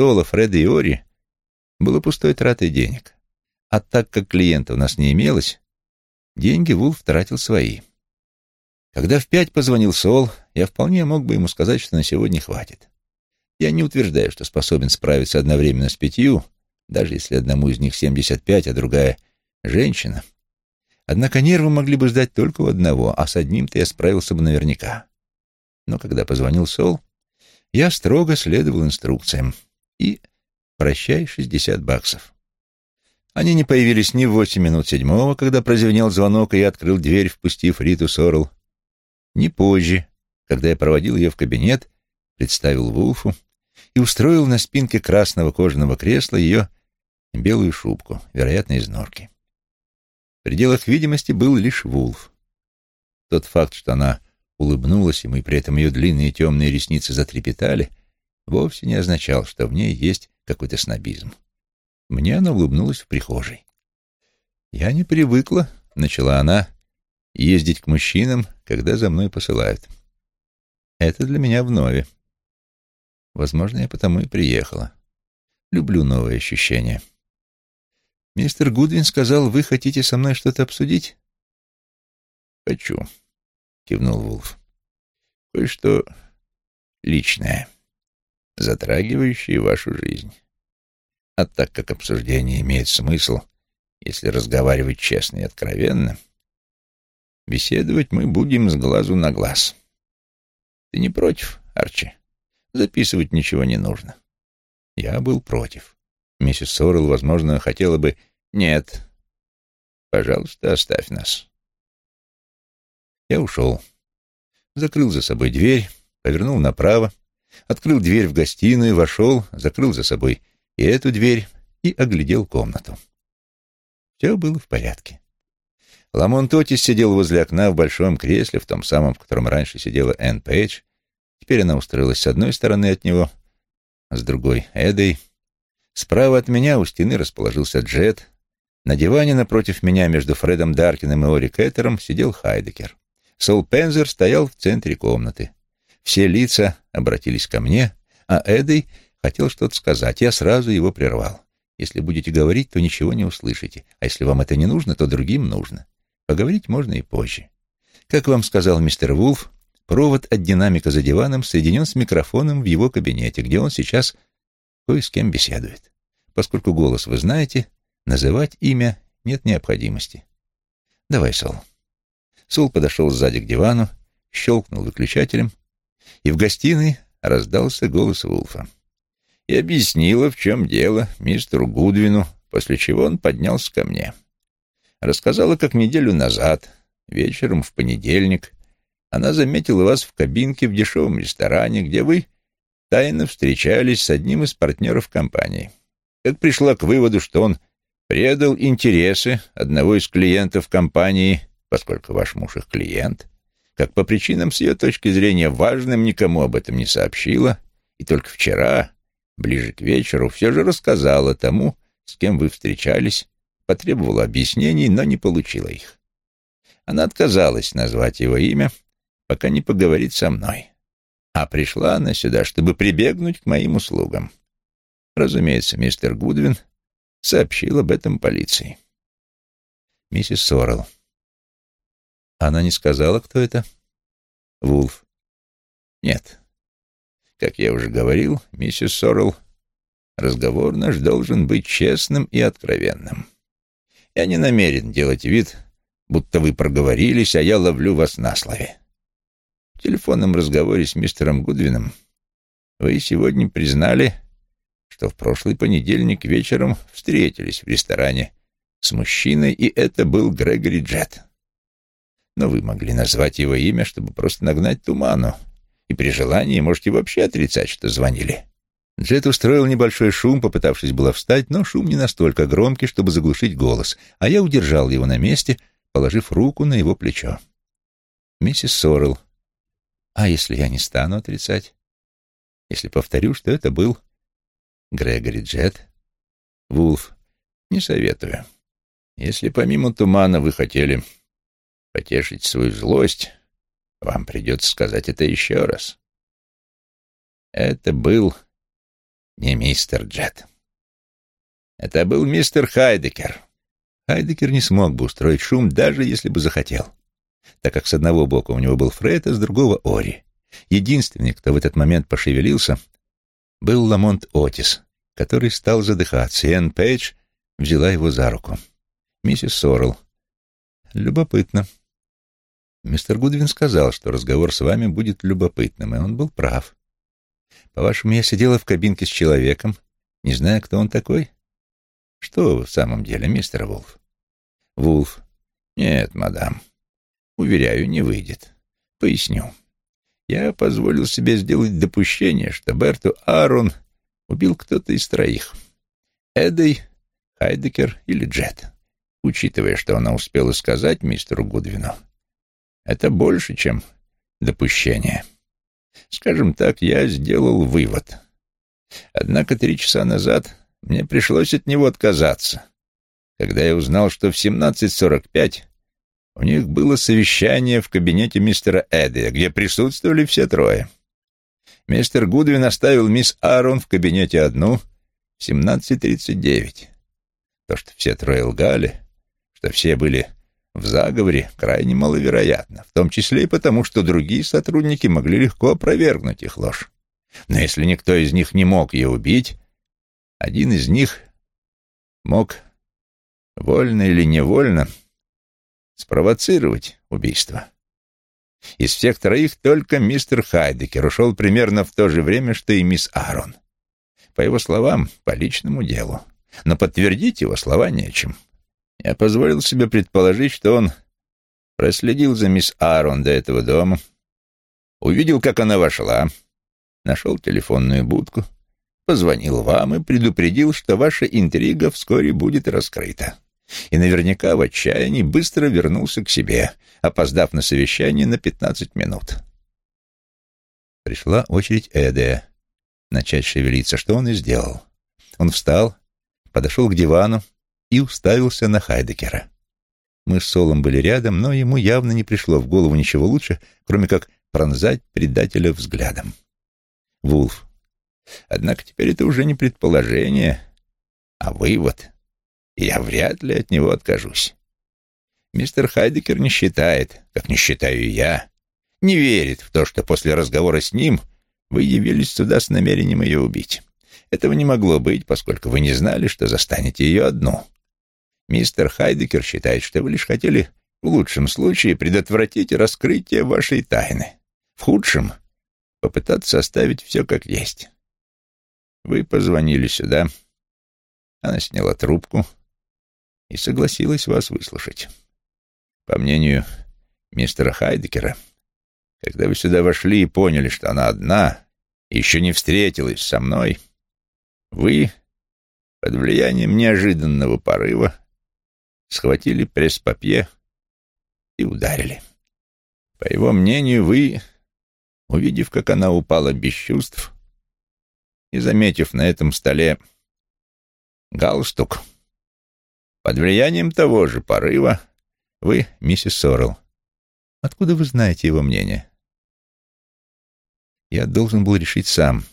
Стола, Фреда и Ори было пустой тратой денег. А так как клиента у нас не имелось, деньги Вулф тратил свои. Когда в пять позвонил Сол, я вполне мог бы ему сказать, что на сегодня хватит. Я не утверждаю, что способен справиться одновременно с пятью, даже если одному из них 75, а другая — женщина. Однако нервы могли бы ждать только у одного, а с одним-то я справился бы наверняка. Но когда позвонил Сол, я строго следовал инструкциям. И прощай, 60 баксов. Они не появились ни в восемь минут седьмого, когда прозвенел звонок, и я открыл дверь, впустив Риту Сорл, ни позже, когда я проводил ее в кабинет, представил Вулфу и устроил на спинке красного кожаного кресла ее белую шубку, вероятно, из норки. В пределах видимости был лишь Вулф. Тот факт, что она улыбнулась ему, и при этом ее длинные темные ресницы затрепетали, вовсе не означал, что в ней есть какой-то снобизм. Мне она улыбнулась в прихожей. «Я не привыкла», — начала она, — «ездить к мужчинам, когда за мной посылают. Это для меня вновь. Возможно, я потому и приехала. Люблю новые ощущения. Мистер Гудвин сказал, вы хотите со мной что-то обсудить? Хочу, кивнул Вулф. Кое-что личное, затрагивающее вашу жизнь. А так как обсуждение имеет смысл, если разговаривать честно и откровенно, беседовать мы будем с глазу на глаз. Ты не против, Арчи? Записывать ничего не нужно. Я был против. Миссис Сорел, возможно, хотела бы... Нет. Пожалуйста, оставь нас. Я ушел. Закрыл за собой дверь, повернул направо, открыл дверь в гостиную, вошел, закрыл за собой и эту дверь и оглядел комнату. Все было в порядке. Ламон Тотис сидел возле окна в большом кресле, в том самом, в котором раньше сидела Энн Пейдж. Теперь она устроилась с одной стороны от него, с другой — Эдой. Справа от меня у стены расположился Джет. На диване напротив меня между Фредом Даркиным и Ори Кеттером сидел Хайдекер. Сол Пензер стоял в центре комнаты. Все лица обратились ко мне, а Эдой хотел что-то сказать. Я сразу его прервал. Если будете говорить, то ничего не услышите, а если вам это не нужно, то другим нужно. Поговорить можно и позже. Как вам сказал мистер Вулф, провод от динамика за диваном соединен с микрофоном в его кабинете, где он сейчас кое с кем беседует. Поскольку голос вы знаете, называть имя нет необходимости. Давай, Сол. Сол подошел сзади к дивану, щелкнул выключателем, и в гостиной раздался голос Вулфа. И объяснила, в чем дело, мистеру Гудвину, после чего он поднялся ко мне. Рассказала, как неделю назад, вечером в понедельник, она заметила вас в кабинке в дешевом ресторане, где вы тайно встречались с одним из партнеров компании. Как пришла к выводу, что он предал интересы одного из клиентов компании, поскольку ваш муж их клиент, как по причинам с ее точки зрения важным никому об этом не сообщила, и только вчера, ближе к вечеру, все же рассказала тому, с кем вы встречались, потребовала объяснений, но не получила их. Она отказалась назвать его имя, пока не поговорит со мной. А пришла она сюда, чтобы прибегнуть к моим услугам. Разумеется, мистер Гудвин сообщил об этом полиции. Миссис Сорел. Она не сказала, кто это? Вулф. Нет. Как я уже говорил, миссис Сорел, разговор наш должен быть честным и откровенным. Я не намерен делать вид, будто вы проговорились, а я ловлю вас на слове. В телефонном разговоре с мистером Гудвином вы сегодня признали, что в прошлый понедельник вечером встретились в ресторане с мужчиной, и это был Грегори Джет. Но вы могли назвать его имя, чтобы просто нагнать туману, и при желании можете вообще отрицать, что звонили. Джет устроил небольшой шум, попытавшись было встать, но шум не настолько громкий, чтобы заглушить голос, а я удержал его на месте, положив руку на его плечо. «Миссис Сорел, а если я не стану отрицать? Если повторю, что это был Грегори Джет? Вулф, не советую. Если помимо тумана вы хотели потешить свою злость, вам придется сказать это еще раз. Это был не мистер Джет. Это был мистер Хайдекер. Хайдекер не смог бы устроить шум, даже если бы захотел, так как с одного бока у него был Фред, а с другого — Ори. Единственный, кто в этот момент пошевелился, был Ламонт Отис, который стал задыхаться, и Энн Пейдж взяла его за руку. Миссис Соррелл. Любопытно. Мистер Гудвин сказал, что разговор с вами будет любопытным, и он был прав. По-вашему, я сидела в кабинке с человеком, не зная, кто он такой? Что вы в самом деле, мистер Вулф? Вулф. Нет, мадам. Уверяю, не выйдет. Поясню. Я позволил себе сделать допущение, что Берту Аарон убил кто-то из троих. Эдой, Хайдекер или Джет. Учитывая, что она успела сказать мистеру Гудвину, это больше, чем допущение. Скажем так, я сделал вывод. Однако три часа назад мне пришлось от него отказаться, когда я узнал, что в 17.45 у них было совещание в кабинете мистера Эдди, где присутствовали все трое. Мистер Гудвин оставил мисс Аарон в кабинете одну в 17.39. То, что все трое лгали, что все были в заговоре, крайне маловероятно, в том числе и потому, что другие сотрудники могли легко опровергнуть их ложь. Но если никто из них не мог ее убить, один из них мог, вольно или невольно, спровоцировать убийство. Из всех троих только мистер Хайдекер ушел примерно в то же время, что и мисс Аарон. По его словам, по личному делу. Но подтвердить его слова нечем. Я позволил себе предположить, что он проследил за мисс Аарон до этого дома, увидел, как она вошла, нашел телефонную будку, позвонил вам и предупредил, что ваша интрига вскоре будет раскрыта. И наверняка в отчаянии быстро вернулся к себе, опоздав на совещание на пятнадцать минут. Пришла очередь Эдея начать шевелиться, что он и сделал. Он встал, подошел к дивану и уставился на Хайдекера. Мы с Солом были рядом, но ему явно не пришло в голову ничего лучше, кроме как пронзать предателя взглядом. Вулф. Однако теперь это уже не предположение, а вывод. Я вряд ли от него откажусь. Мистер Хайдекер не считает, как не считаю я, не верит в то, что после разговора с ним вы явились сюда с намерением ее убить. Этого не могло быть, поскольку вы не знали, что застанете ее одну. Мистер Хайдекер считает, что вы лишь хотели в лучшем случае предотвратить раскрытие вашей тайны. В худшем — попытаться оставить все как есть. Вы позвонили сюда. Она сняла трубку и согласилась вас выслушать. По мнению мистера Хайдекера, когда вы сюда вошли и поняли, что она одна, и еще не встретилась со мной, вы, под влиянием неожиданного порыва, схватили пресс-папье и ударили. По его мнению, вы, увидев, как она упала без чувств, и заметив на этом столе галстук, под влиянием того же порыва, вы, миссис Соррелл, откуда вы знаете его мнение? Я должен был решить сам,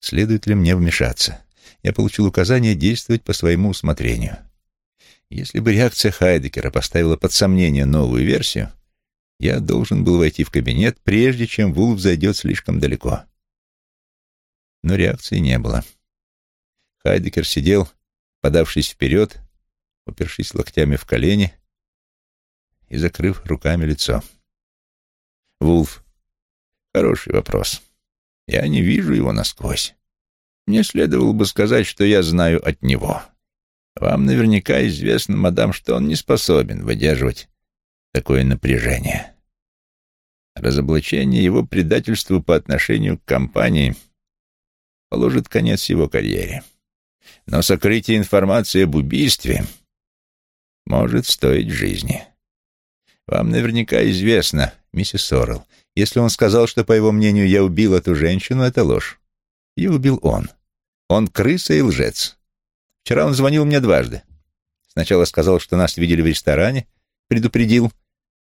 следует ли мне вмешаться. Я получил указание действовать по своему усмотрению. Если бы реакция Хайдекера поставила под сомнение новую версию, я должен был войти в кабинет, прежде чем Вулф зайдет слишком далеко. Но реакции не было. Хайдекер сидел, подавшись вперед, упершись локтями в колени и закрыв руками лицо. Вулф, хороший вопрос. Я не вижу его насквозь. Мне следовало бы сказать, что я знаю от него. Вам наверняка известно, мадам, что он не способен выдерживать такое напряжение. Разоблачение его предательству по отношению к компании положит конец его карьере. Но сокрытие информации об убийстве может стоить жизни. Вам наверняка известно, миссис Соррелл, если он сказал, что, по его мнению, я убил эту женщину, это ложь. Ее убил он. Он крыса и лжец. Вчера он звонил мне дважды. Сначала сказал, что нас видели в ресторане, предупредил.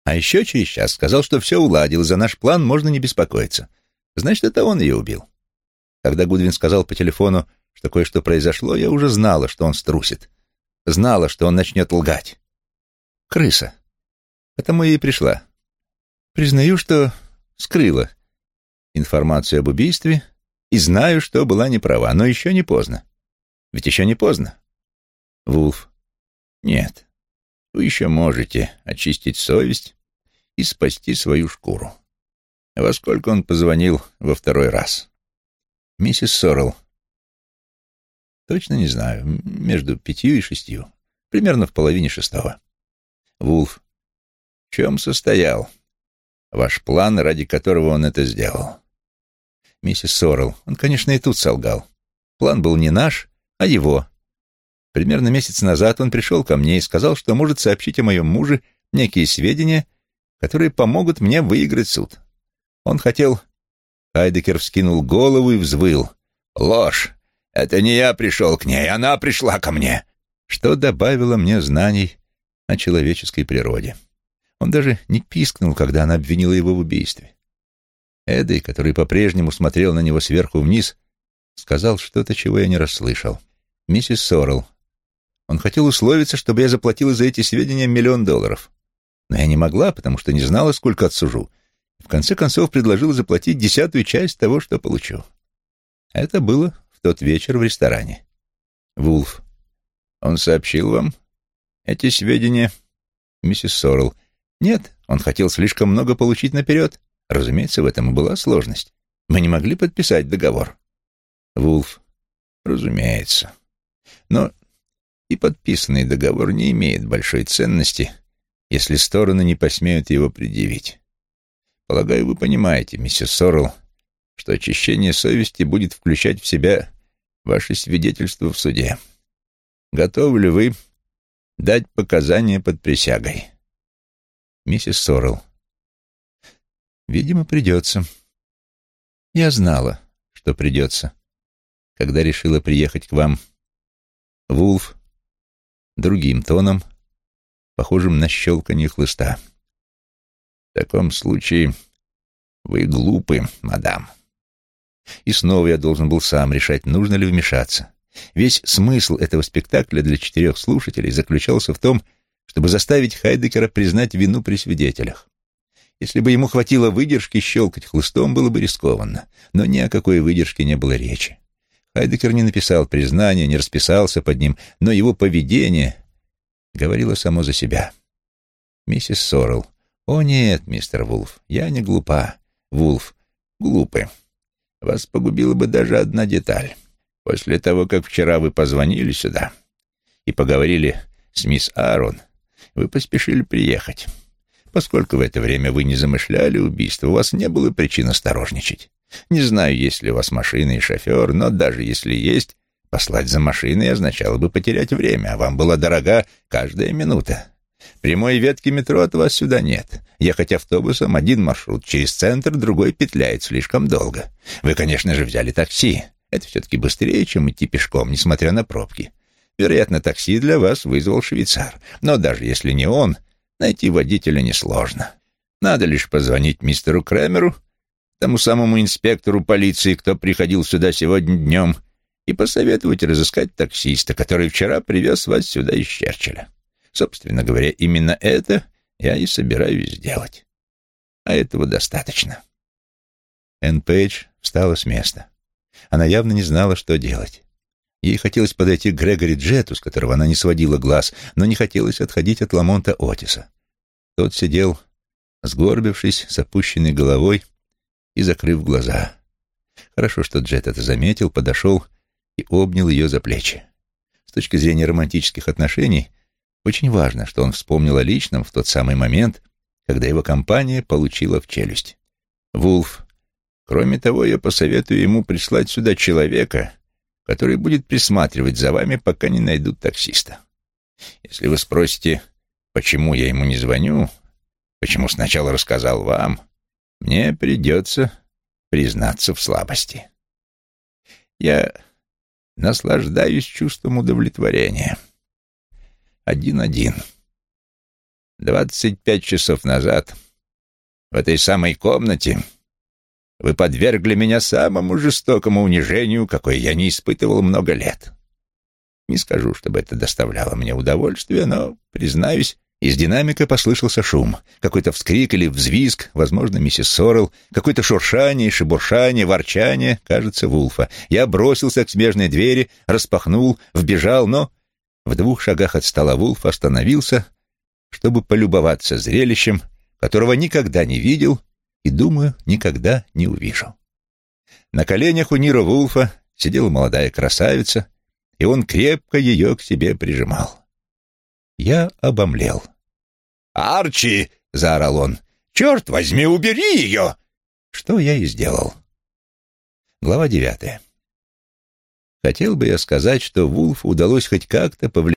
А еще через час сказал, что все уладил, за наш план можно не беспокоиться. Значит, это он ее убил. Когда Гудвин сказал по телефону, что кое-что произошло, я уже знала, что он струсит. Знала, что он начнет лгать. Крыса. Потому я и пришла. Признаю, что скрыла информацию об убийстве и знаю, что была неправа, но еще не поздно. Ведь еще не поздно. Вулф. Нет. Вы еще можете очистить совесть и спасти свою шкуру. Во сколько он позвонил во второй раз? Миссис Соррелл. Точно не знаю. Между пятью и шестью. Примерно в половине шестого. Вулф. В чем состоял ваш план, ради которого он это сделал? Миссис Соррелл. Он, конечно, и тут солгал. План был не наш, а его. Примерно месяц назад он пришел ко мне и сказал, что может сообщить о моем муже некие сведения, которые помогут мне выиграть суд. Он хотел... Хайдекер вскинул голову и взвыл. «Ложь! Это не я пришел к ней, она пришла ко мне!» Что добавило мне знаний о человеческой природе. Он даже не пискнул, когда она обвинила его в убийстве. Эдой, который по-прежнему смотрел на него сверху вниз, сказал что-то, чего я не расслышал. «Миссис Соррелл, он хотел условиться, чтобы я заплатила за эти сведения миллион долларов. Но я не могла, потому что не знала, сколько отсужу. В конце концов предложила заплатить десятую часть того, что получу. Это было в тот вечер в ресторане. Вулф. Он сообщил вам эти сведения, миссис Соррелл. Нет, он хотел слишком много получить наперед. Разумеется, в этом и была сложность. Мы не могли подписать договор. Вулф. Разумеется. Но и подписанный договор не имеет большой ценности, если стороны не посмеют его предъявить. Полагаю, вы понимаете, миссис Соррелл, что очищение совести будет включать в себя ваше свидетельство в суде. Готовы ли вы дать показания под присягой? Миссис Соррелл. Видимо, придется. Я знала, что придется, когда решила приехать к вам. Вулф другим тоном, похожим на щелканье хлыста. В таком случае вы глупы, мадам. И снова я должен был сам решать, нужно ли вмешаться. Весь смысл этого спектакля для четырех слушателей заключался в том, чтобы заставить Хайдекера признать вину при свидетелях. Если бы ему хватило выдержки, щелкать хлыстом было бы рискованно, но ни о какой выдержке не было речи. Хайдекер не написал признания, не расписался под ним, но его поведение говорило само за себя. Миссис Соррелл. «О нет, мистер Вулф, я не глупа. Вулф, глупы. Вас погубила бы даже одна деталь. После того, как вчера вы позвонили сюда и поговорили с мисс Аарон, вы поспешили приехать. Поскольку в это время вы не замышляли убийство, у вас не было причин осторожничать. Не знаю, есть ли у вас машина и шофер, но даже если есть, послать за машиной означало бы потерять время, а вам была дорога каждая минута. Прямой ветки метро от вас сюда нет. Ехать автобусом один маршрут через центр, другой петляет слишком долго. Вы, конечно же, взяли такси. Это все-таки быстрее, чем идти пешком, несмотря на пробки. Вероятно, такси для вас вызвал швейцар. Но даже если не он, Найти водителя несложно. Надо лишь позвонить мистеру Кремеру, тому самому инспектору полиции, кто приходил сюда сегодня днем, и посоветовать разыскать таксиста, который вчера привез вас сюда из Черчилля. Собственно говоря, именно это я и собираюсь сделать. А этого достаточно. Энн Пейдж встала с места. Она явно не знала, что делать. Ей хотелось подойти к Грегори Джету, с которого она не сводила глаз, но не хотелось отходить от Ламонта Отиса. Тот сидел, сгорбившись, с опущенной головой и закрыв глаза. Хорошо, что Джет это заметил, подошел и обнял ее за плечи. С точки зрения романтических отношений, очень важно, что он вспомнил о личном в тот самый момент, когда его компания получила в челюсть. Вулф. Кроме того, я посоветую ему прислать сюда человека, который будет присматривать за вами, пока не найдут таксиста. Если вы спросите, почему я ему не звоню, почему сначала рассказал вам, мне придется признаться в слабости. Я наслаждаюсь чувством удовлетворения. Один-один. Двадцать пять часов назад в этой самой комнате вы подвергли меня самому жестокому унижению, какое я не испытывал много лет. Не скажу, чтобы это доставляло мне удовольствие, но, признаюсь, из динамика послышался шум. Какой-то вскрик или взвизг, возможно, миссис Сорел, какое-то шуршание, шебуршание, ворчание, кажется, Вулфа. Я бросился к смежной двери, распахнул, вбежал, но в двух шагах от стола Вулф остановился, чтобы полюбоваться зрелищем, которого никогда не видел и, думаю, никогда не увижу. На коленях у Нира Вулфа сидела молодая красавица, и он крепко ее к себе прижимал. Я обомлел. «Арчи!» — заорал он. «Черт возьми, убери ее!» Что я и сделал. Глава девятая. Хотел бы я сказать, что Вулфу удалось хоть как-то повлиять